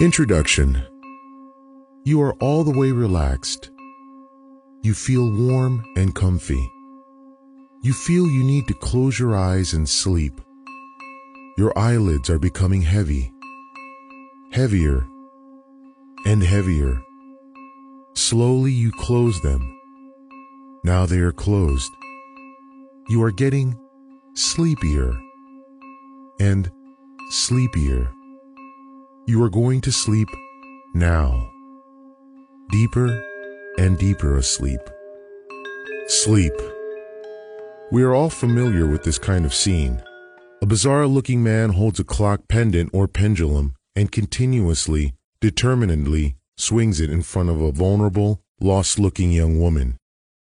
Introduction You are all the way relaxed. You feel warm and comfy. You feel you need to close your eyes and sleep. Your eyelids are becoming heavy, heavier, and heavier. Slowly you close them. Now they are closed. You are getting sleepier and sleepier. You are going to sleep now. Deeper and deeper asleep. Sleep. We are all familiar with this kind of scene. A bizarre looking man holds a clock pendant or pendulum and continuously, determinedly swings it in front of a vulnerable, lost looking young woman.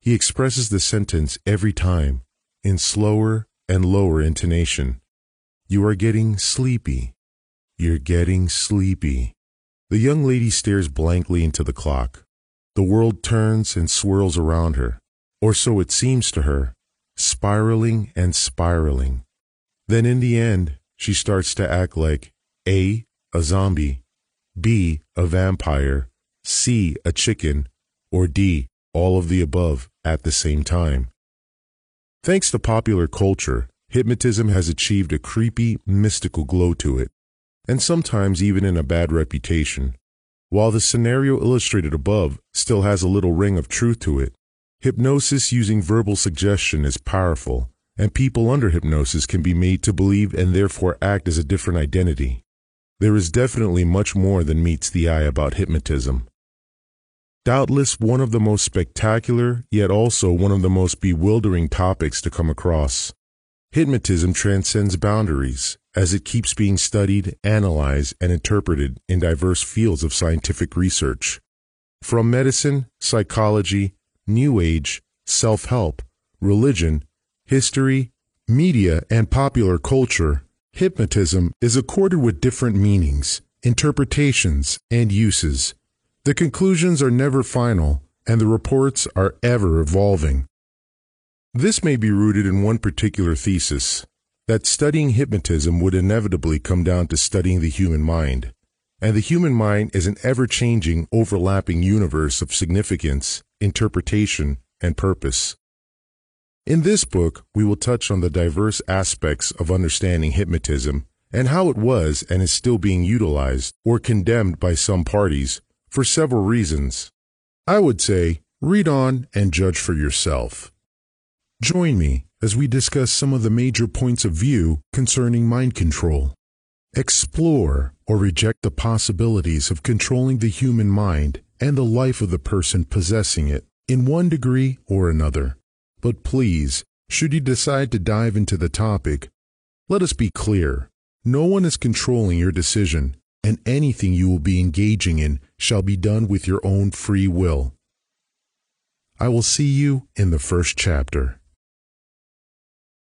He expresses the sentence every time in slower and lower intonation. You are getting sleepy. You're getting sleepy. The young lady stares blankly into the clock. The world turns and swirls around her, or so it seems to her, spiraling and spiraling. Then in the end, she starts to act like A, a zombie, B, a vampire, C, a chicken, or D, all of the above at the same time. Thanks to popular culture, hypnotism has achieved a creepy, mystical glow to it and sometimes even in a bad reputation. While the scenario illustrated above still has a little ring of truth to it, hypnosis using verbal suggestion is powerful, and people under hypnosis can be made to believe and therefore act as a different identity. There is definitely much more than meets the eye about hypnotism. Doubtless one of the most spectacular, yet also one of the most bewildering topics to come across. Hypnotism transcends boundaries as it keeps being studied, analyzed, and interpreted in diverse fields of scientific research. From medicine, psychology, New Age, self help, religion, history, media, and popular culture, hypnotism is accorded with different meanings, interpretations, and uses. The conclusions are never final, and the reports are ever evolving. This may be rooted in one particular thesis that studying hypnotism would inevitably come down to studying the human mind. And the human mind is an ever changing, overlapping universe of significance, interpretation, and purpose. In this book, we will touch on the diverse aspects of understanding hypnotism and how it was and is still being utilized or condemned by some parties for several reasons. I would say, read on and judge for yourself. Join me as we discuss some of the major points of view concerning mind control. Explore or reject the possibilities of controlling the human mind and the life of the person possessing it in one degree or another. But please, should you decide to dive into the topic, let us be clear. No one is controlling your decision, and anything you will be engaging in shall be done with your own free will. I will see you in the first chapter.